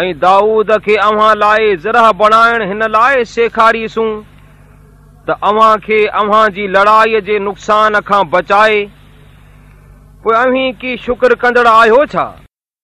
۽ دائود کي اوهان لاءِ زره بڻائڻ هن لاءِ سيکاريسون. ته اوهان کي اوهان جي لڙائيءَ جي نقصان کان بچائي پوءِ اوهين ڪه شڪر ڪندڙ آهيو ڇا؟